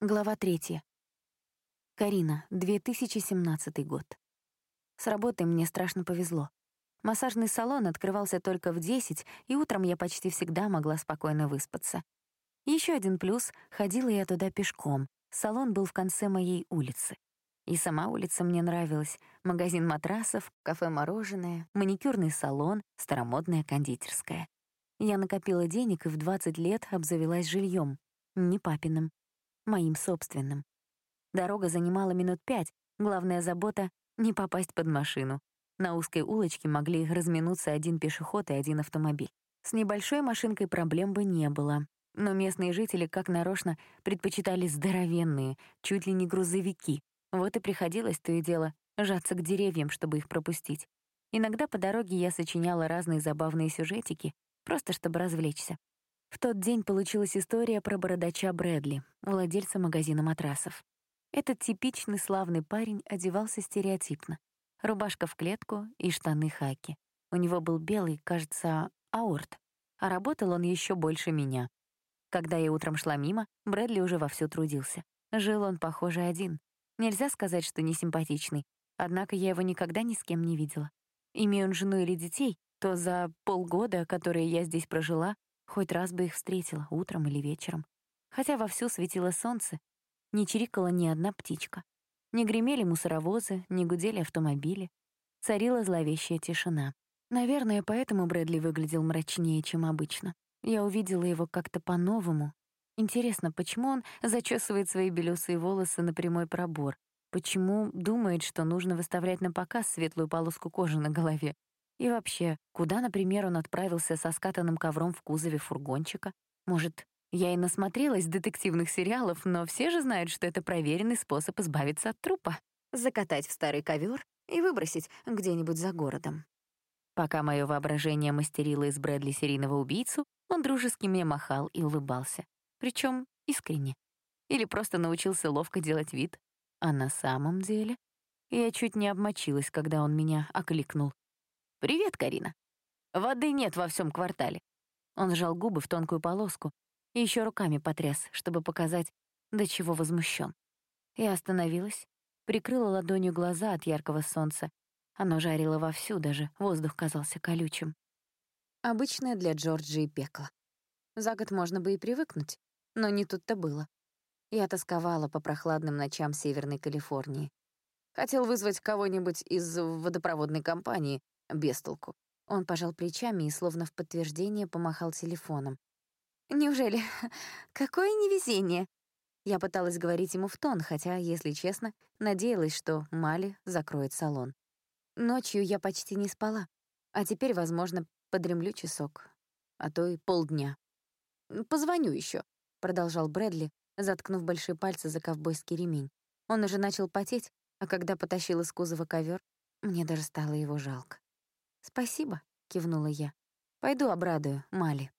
Глава третья. Карина, 2017 год. С работой мне страшно повезло. Массажный салон открывался только в 10, и утром я почти всегда могла спокойно выспаться. Еще один плюс — ходила я туда пешком. Салон был в конце моей улицы. И сама улица мне нравилась. Магазин матрасов, кафе-мороженое, маникюрный салон, старомодная кондитерская. Я накопила денег и в 20 лет обзавелась жильем, Не папиным, моим собственным. Дорога занимала минут пять, главная забота — не попасть под машину. На узкой улочке могли разминуться один пешеход и один автомобиль. С небольшой машинкой проблем бы не было, но местные жители, как нарочно, предпочитали здоровенные, чуть ли не грузовики. Вот и приходилось то и дело жаться к деревьям, чтобы их пропустить. Иногда по дороге я сочиняла разные забавные сюжетики, просто чтобы развлечься. В тот день получилась история про бородача Брэдли, владельца магазина матрасов. Этот типичный славный парень одевался стереотипно. Рубашка в клетку и штаны хаки. У него был белый, кажется, аорт, а работал он еще больше меня. Когда я утром шла мимо, Брэдли уже вовсю трудился. Жил он, похоже, один. Нельзя сказать, что не симпатичный, однако я его никогда ни с кем не видела. Имея он жену или детей, то за полгода, которые я здесь прожила, Хоть раз бы их встретила, утром или вечером. Хотя вовсю светило солнце, не чирикала ни одна птичка. Не гремели мусоровозы, не гудели автомобили. Царила зловещая тишина. Наверное, поэтому Брэдли выглядел мрачнее, чем обычно. Я увидела его как-то по-новому. Интересно, почему он зачесывает свои белесые волосы на прямой пробор? Почему думает, что нужно выставлять на показ светлую полоску кожи на голове? И вообще, куда, например, он отправился со скатанным ковром в кузове фургончика? Может, я и насмотрелась детективных сериалов, но все же знают, что это проверенный способ избавиться от трупа. Закатать в старый ковер и выбросить где-нибудь за городом. Пока мое воображение мастерило из Брэдли серийного убийцу, он дружески мне махал и улыбался. Причем искренне. Или просто научился ловко делать вид. А на самом деле... Я чуть не обмочилась, когда он меня окликнул. «Привет, Карина. Воды нет во всем квартале». Он сжал губы в тонкую полоску и еще руками потряс, чтобы показать, до чего возмущен. Я остановилась, прикрыла ладонью глаза от яркого солнца. Оно жарило вовсю, даже воздух казался колючим. Обычное для Джорджии пекло. За год можно бы и привыкнуть, но не тут-то было. Я тосковала по прохладным ночам Северной Калифорнии. Хотел вызвать кого-нибудь из водопроводной компании, без толку. Он пожал плечами и словно в подтверждение помахал телефоном. «Неужели? Какое невезение!» Я пыталась говорить ему в тон, хотя, если честно, надеялась, что Мали закроет салон. Ночью я почти не спала, а теперь, возможно, подремлю часок, а то и полдня. «Позвоню еще, продолжал Брэдли, заткнув большие пальцы за ковбойский ремень. Он уже начал потеть, а когда потащил из кузова ковер, мне даже стало его жалко. «Спасибо», — кивнула я. «Пойду обрадую Мали».